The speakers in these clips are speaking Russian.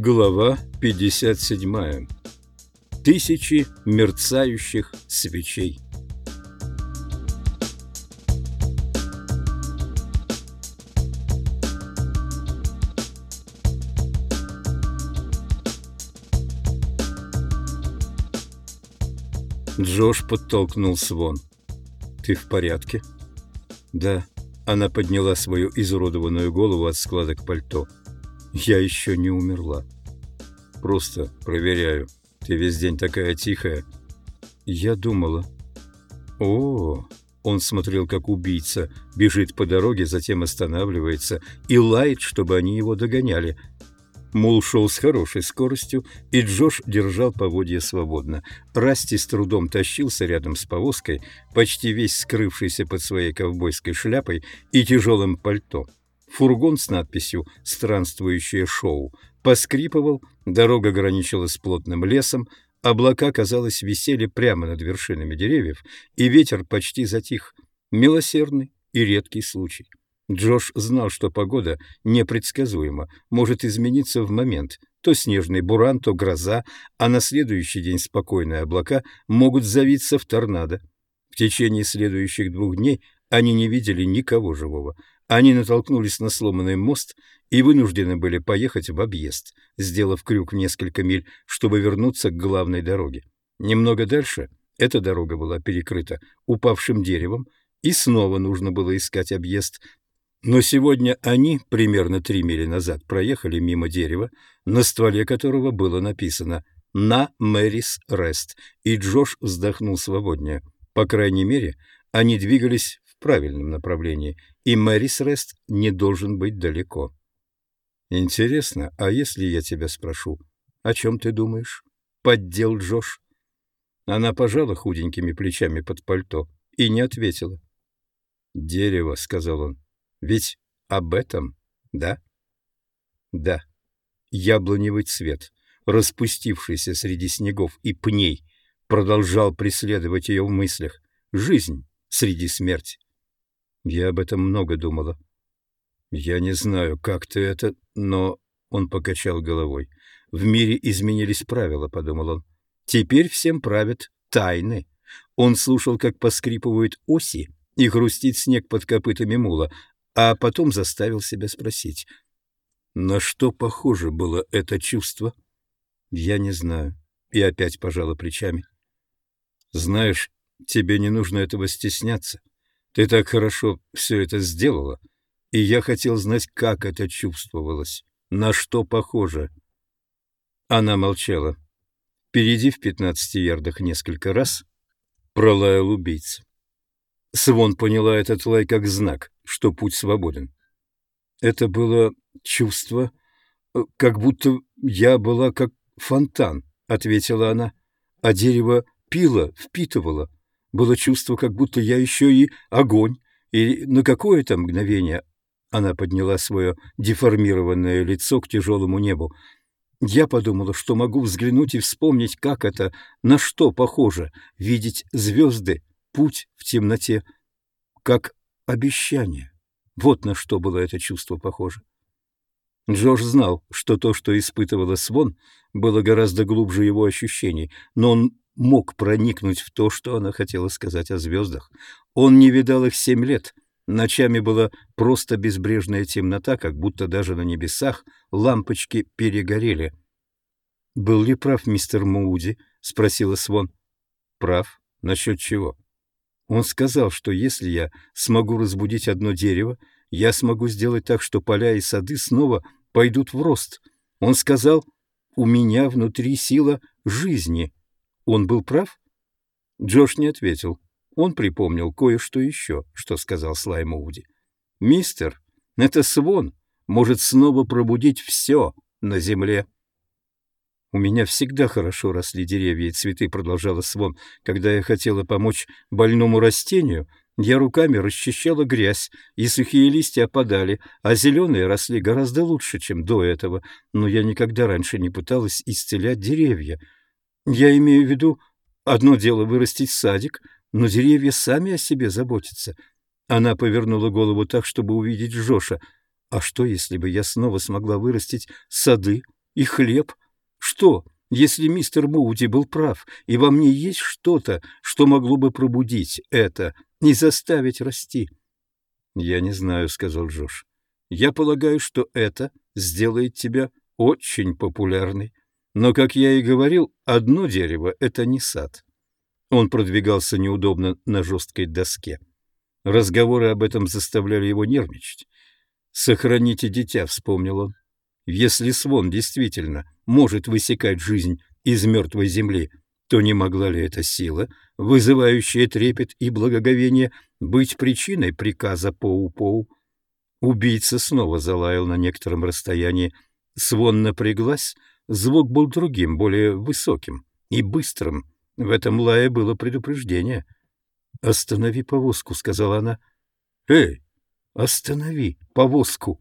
Глава 57. Тысячи мерцающих свечей. Джош подтолкнул Свон. «Ты в порядке?» «Да». Она подняла свою изуродованную голову от складок пальто. «Я еще не умерла. Просто проверяю. Ты весь день такая тихая». «Я думала». «О, он смотрел, как убийца бежит по дороге, затем останавливается и лает, чтобы они его догоняли. Мул шел с хорошей скоростью, и Джош держал поводья свободно. Расти с трудом тащился рядом с повозкой, почти весь скрывшийся под своей ковбойской шляпой и тяжелым пальто. Фургон с надписью «Странствующее шоу» поскрипывал, дорога граничила с плотным лесом, облака, казалось, висели прямо над вершинами деревьев, и ветер почти затих. Милосердный и редкий случай. Джош знал, что погода непредсказуема, может измениться в момент. То снежный буран, то гроза, а на следующий день спокойные облака могут завиться в торнадо. В течение следующих двух дней они не видели никого живого. Они натолкнулись на сломанный мост и вынуждены были поехать в объезд, сделав крюк в несколько миль, чтобы вернуться к главной дороге. Немного дальше эта дорога была перекрыта упавшим деревом, и снова нужно было искать объезд, но сегодня они, примерно три мили назад, проехали мимо дерева, на стволе которого было написано «На Мэрис Рест», и Джош вздохнул свободнее. По крайней мере, они двигались правильном направлении, и Мэрис Рест не должен быть далеко. «Интересно, а если я тебя спрошу, о чем ты думаешь?» — поддел Джош. Она пожала худенькими плечами под пальто и не ответила. «Дерево», — сказал он. Ведь об этом, да? Да. Яблоневый цвет, распустившийся среди снегов и пней, продолжал преследовать ее в мыслях. Жизнь среди смерти. Я об этом много думала. Я не знаю, как ты это, но... Он покачал головой. В мире изменились правила, подумал он. Теперь всем правят тайны. Он слушал, как поскрипывают оси и хрустит снег под копытами мула, а потом заставил себя спросить, на что похоже было это чувство? Я не знаю. И опять пожала плечами. Знаешь, тебе не нужно этого стесняться. Ты так хорошо все это сделала, и я хотел знать, как это чувствовалось, на что похоже. Она молчала. Впереди в пятнадцати ярдах несколько раз пролаял убийца. Свон поняла этот лай как знак, что путь свободен. Это было чувство, э, как будто я была как фонтан, ответила она, а дерево пило, впитывало. Было чувство, как будто я еще и огонь, и на какое-то мгновение она подняла свое деформированное лицо к тяжелому небу. Я подумала, что могу взглянуть и вспомнить, как это, на что похоже, видеть звезды путь в темноте, как обещание. Вот на что было это чувство похоже. Джордж знал, что то, что испытывала Свон, было гораздо глубже его ощущений, но он мог проникнуть в то, что она хотела сказать о звездах. Он не видал их семь лет. Ночами была просто безбрежная темнота, как будто даже на небесах лампочки перегорели. «Был ли прав мистер Мууди?» — спросила Свон. «Прав? Насчет чего?» Он сказал, что если я смогу разбудить одно дерево, я смогу сделать так, что поля и сады снова пойдут в рост. Он сказал, у меня внутри сила жизни. Он был прав? Джош не ответил. Он припомнил кое-что еще, что сказал Слай Муди. «Мистер, это Свон может снова пробудить все на земле». «У меня всегда хорошо росли деревья и цветы», — продолжала Свон. «Когда я хотела помочь больному растению, я руками расчищала грязь, и сухие листья опадали, а зеленые росли гораздо лучше, чем до этого. Но я никогда раньше не пыталась исцелять деревья. Я имею в виду, одно дело вырастить садик, но деревья сами о себе заботятся». Она повернула голову так, чтобы увидеть Джоша. «А что, если бы я снова смогла вырастить сады и хлеб. Что, если мистер Моуди был прав, и во мне есть что-то, что могло бы пробудить это, не заставить расти? — Я не знаю, — сказал Джош. — Я полагаю, что это сделает тебя очень популярной. Но, как я и говорил, одно дерево — это не сад. Он продвигался неудобно на жесткой доске. Разговоры об этом заставляли его нервничать. «Сохраните дитя», — вспомнил он. «Если Свон действительно может высекать жизнь из мертвой земли, то не могла ли эта сила, вызывающая трепет и благоговение, быть причиной приказа Поу-Поу?» Убийца снова залаял на некотором расстоянии. Свон напряглась, звук был другим, более высоким и быстрым. В этом лае было предупреждение. «Останови повозку», — сказала она. «Эй, останови повозку!»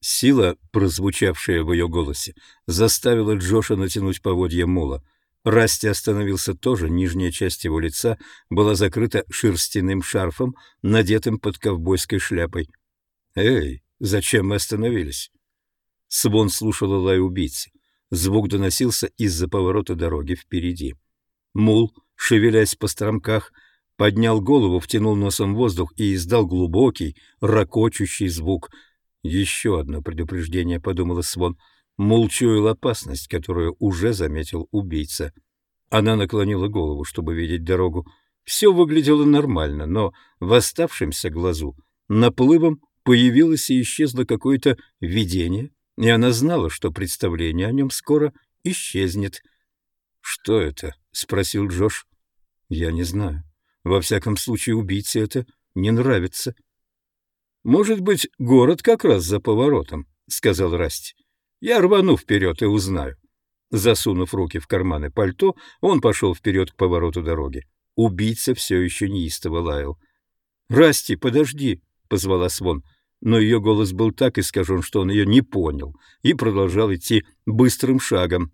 Сила, прозвучавшая в ее голосе, заставила Джоша натянуть поводья мула. Расти остановился тоже, нижняя часть его лица была закрыта шерстяным шарфом, надетым под ковбойской шляпой. «Эй, зачем мы остановились?» Свон слушала лай убийцы. Звук доносился из-за поворота дороги впереди. Мул, шевелясь по стромках, поднял голову, втянул носом воздух и издал глубокий, ракочущий звук. «Еще одно предупреждение», — подумала Свон. Мул чуял опасность, которую уже заметил убийца. Она наклонила голову, чтобы видеть дорогу. Все выглядело нормально, но в оставшемся глазу наплывом появилось и исчезло какое-то видение, и она знала, что представление о нем скоро исчезнет. «Что это?» — спросил Джош. «Я не знаю. Во всяком случае, убийце это не нравится». «Может быть, город как раз за поворотом», — сказал Расти. «Я рвану вперед и узнаю». Засунув руки в карманы пальто, он пошел вперед к повороту дороги. Убийца все еще неистово лаял. «Расти, подожди!» — позвала Свон но ее голос был так искажен, что он ее не понял, и продолжал идти быстрым шагом.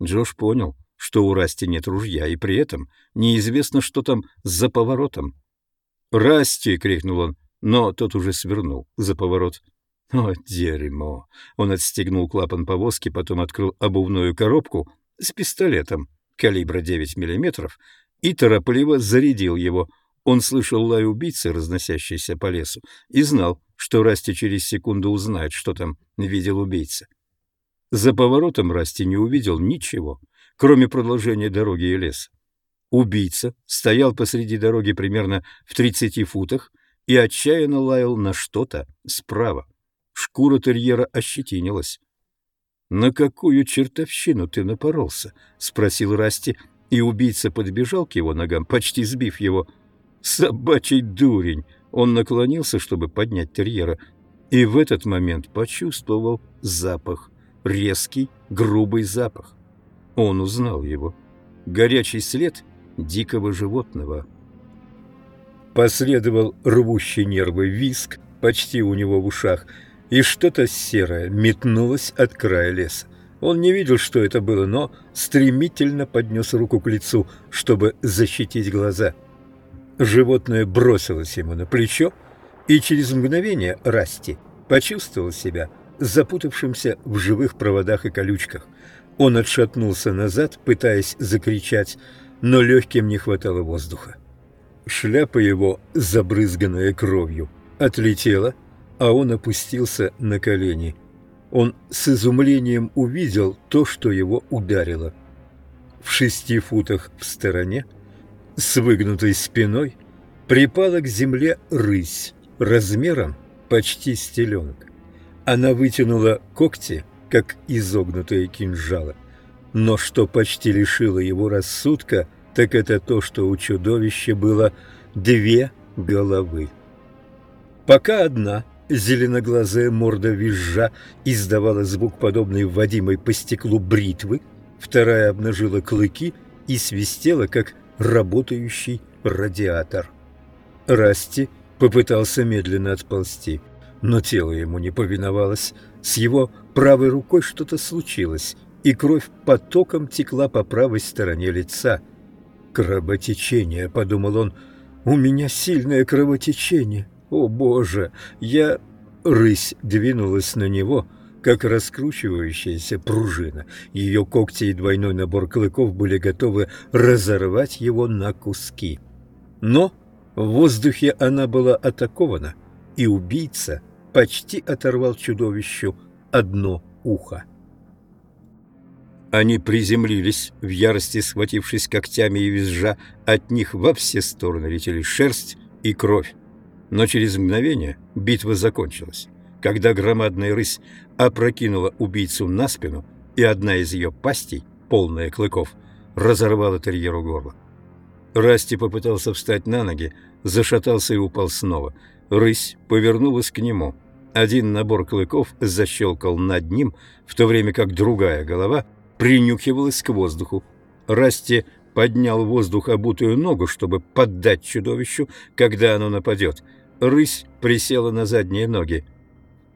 Джош понял, что у Расти нет ружья, и при этом неизвестно, что там за поворотом. «Расти!» — крикнул он, но тот уже свернул за поворот. «О, дерьмо!» Он отстегнул клапан повозки, потом открыл обувную коробку с пистолетом калибра 9 миллиметров и торопливо зарядил его. Он слышал лай убийцы, разносящийся по лесу, и знал, что Расти через секунду узнает, что там видел убийца. За поворотом Расти не увидел ничего, кроме продолжения дороги и леса. Убийца стоял посреди дороги примерно в тридцати футах и отчаянно лаял на что-то справа. Шкура терьера ощетинилась. «На какую чертовщину ты напоролся?» — спросил Расти, и убийца подбежал к его ногам, почти сбив его. «Собачий дурень!» Он наклонился, чтобы поднять терьера, и в этот момент почувствовал запах. Резкий, грубый запах. Он узнал его. Горячий след дикого животного. Последовал рвущий нервы виск почти у него в ушах, и что-то серое метнулось от края леса. Он не видел, что это было, но стремительно поднес руку к лицу, чтобы защитить глаза — Животное бросилось ему на плечо, и через мгновение Расти почувствовал себя запутавшимся в живых проводах и колючках. Он отшатнулся назад, пытаясь закричать, но легким не хватало воздуха. Шляпа его, забрызганная кровью, отлетела, а он опустился на колени. Он с изумлением увидел то, что его ударило. В шести футах в стороне с выгнутой спиной припала к земле рысь размером почти с теленок. Она вытянула когти, как изогнутые кинжалы. Но что почти лишило его рассудка, так это то, что у чудовища было две головы. Пока одна зеленоглазая морда визжа издавала звук, подобный вводимой по стеклу бритвы, вторая обнажила клыки и свистела, как работающий радиатор. Расти попытался медленно отползти, но тело ему не повиновалось. С его правой рукой что-то случилось, и кровь потоком текла по правой стороне лица. «Кровотечение», — подумал он, — «у меня сильное кровотечение. О, Боже! Я...» Рысь двинулась на него, как раскручивающаяся пружина. Ее когти и двойной набор клыков были готовы разорвать его на куски. Но в воздухе она была атакована, и убийца почти оторвал чудовищу одно ухо. Они приземлились, в ярости схватившись когтями и визжа, от них во все стороны летели шерсть и кровь. Но через мгновение битва закончилась, когда громадная рысь опрокинула убийцу на спину, и одна из ее пастей, полная клыков, разорвала терьеру горло. Расти попытался встать на ноги, зашатался и упал снова. Рысь повернулась к нему. Один набор клыков защелкал над ним, в то время как другая голова принюхивалась к воздуху. Расти поднял в воздух обутую ногу, чтобы поддать чудовищу, когда оно нападет. Рысь присела на задние ноги.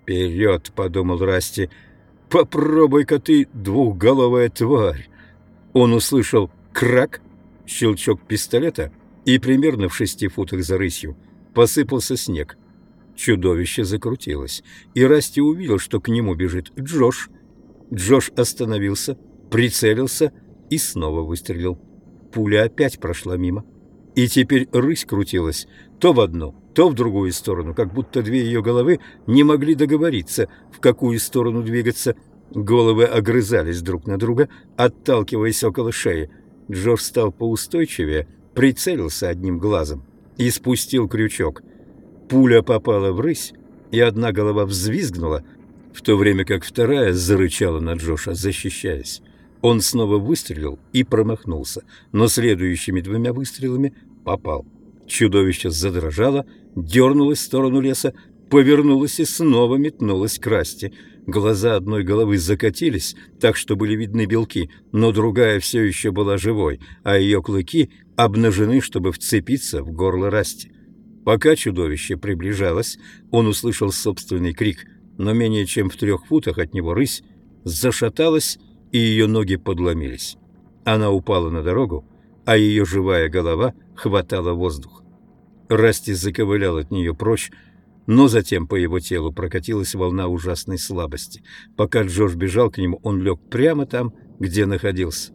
«Вперед!» — подумал Расти. «Попробуй-ка ты, двухголовая тварь!» Он услышал крак, щелчок пистолета, и примерно в шести футах за рысью посыпался снег. Чудовище закрутилось, и Расти увидел, что к нему бежит Джош. Джош остановился, прицелился и снова выстрелил. Пуля опять прошла мимо. И теперь рысь крутилась то в одну, то в другую сторону, как будто две ее головы не могли договориться, в какую сторону двигаться. Головы огрызались друг на друга, отталкиваясь около шеи. Джош стал поустойчивее, прицелился одним глазом и спустил крючок. Пуля попала в рысь, и одна голова взвизгнула, в то время как вторая зарычала на Джоша, защищаясь. Он снова выстрелил и промахнулся, но следующими двумя выстрелами попал. Чудовище задрожало, дернулось в сторону леса, повернулось и снова метнулось к Расти. Глаза одной головы закатились, так что были видны белки, но другая все еще была живой, а ее клыки обнажены, чтобы вцепиться в горло Расти. Пока чудовище приближалось, он услышал собственный крик, но менее чем в трех футах от него рысь зашаталась, и ее ноги подломились. Она упала на дорогу, а ее живая голова хватала воздух. Расти заковылял от нее прочь, но затем по его телу прокатилась волна ужасной слабости. Пока Джош бежал к нему, он лег прямо там, где находился.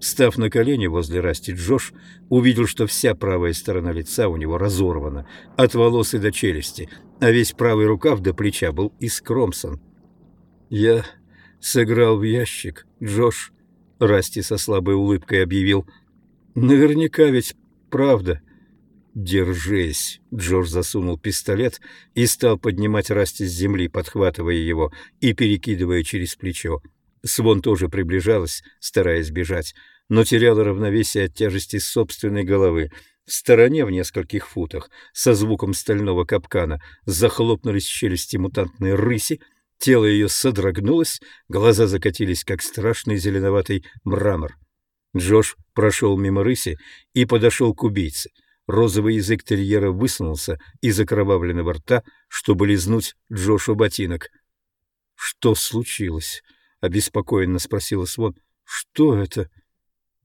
Став на колени возле Расти, Джош увидел, что вся правая сторона лица у него разорвана, от волос и до челюсти, а весь правый рукав до плеча был искромсан. «Я сыграл в ящик, Джош», — Расти со слабой улыбкой объявил. «Наверняка ведь правда». «Держись!» — Джордж засунул пистолет и стал поднимать Расти с земли, подхватывая его и перекидывая через плечо. Свон тоже приближалась, стараясь бежать, но теряла равновесие от тяжести собственной головы. В стороне, в нескольких футах, со звуком стального капкана, захлопнулись челюсти мутантной рыси, тело ее содрогнулось, глаза закатились, как страшный зеленоватый мрамор. Джош прошел мимо рыси и подошел к убийце — Розовый язык терьера высунулся из окровавленного рта, чтобы лизнуть Джошу ботинок. — Что случилось? — обеспокоенно спросила Свон. — Что это?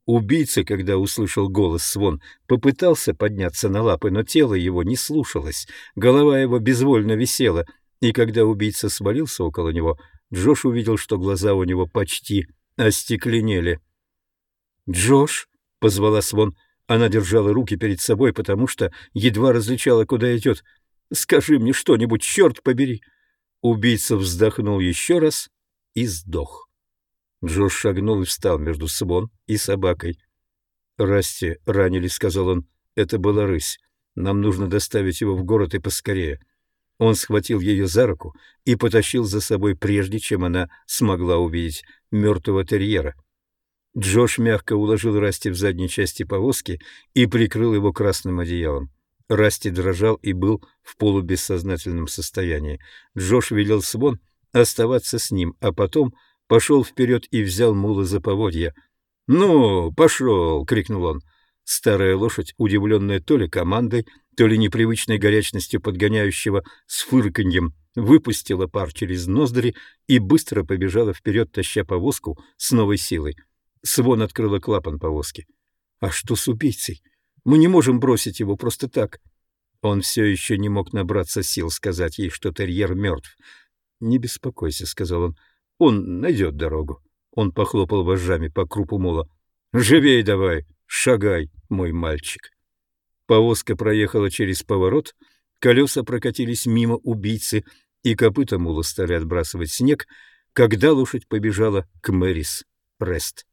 Убийца, когда услышал голос Свон, попытался подняться на лапы, но тело его не слушалось, голова его безвольно висела, и когда убийца свалился около него, Джош увидел, что глаза у него почти остекленели. «Джош!» — позвала Свон — она держала руки перед собой, потому что едва различала, куда идет. «Скажи мне что-нибудь, черт побери!» Убийца вздохнул еще раз и сдох. Джош шагнул и встал между Свон и собакой. «Расти ранили», — сказал он. «Это была рысь. Нам нужно доставить его в город и поскорее». Он схватил ее за руку и потащил за собой, прежде чем она смогла увидеть мертвого терьера. Джош мягко уложил Расти в задней части повозки и прикрыл его красным одеялом. Расти дрожал и был в полубессознательном состоянии. Джош велел Свон оставаться с ним, а потом пошел вперед и взял мула за поводья. «Ну, пошел!» — крикнул он. Старая лошадь, удивленная то ли командой, то ли непривычной горячностью подгоняющего с фырканьем, выпустила пар через ноздри и быстро побежала вперед, таща повозку с новой силой. Свон открыла клапан повозки. «А что с убийцей? Мы не можем бросить его просто так». Он все еще не мог набраться сил сказать ей, что терьер мертв. Не беспокойся, — сказал он. Он найдет дорогу. Он похлопал вожжами по крупу мола. Живей давай, шагай, мой мальчик. Повозка проехала через поворот, колеса прокатились мимо убийцы, и копыта мула стали отбрасывать снег, когда лошадь побежала к Мэрис Рест.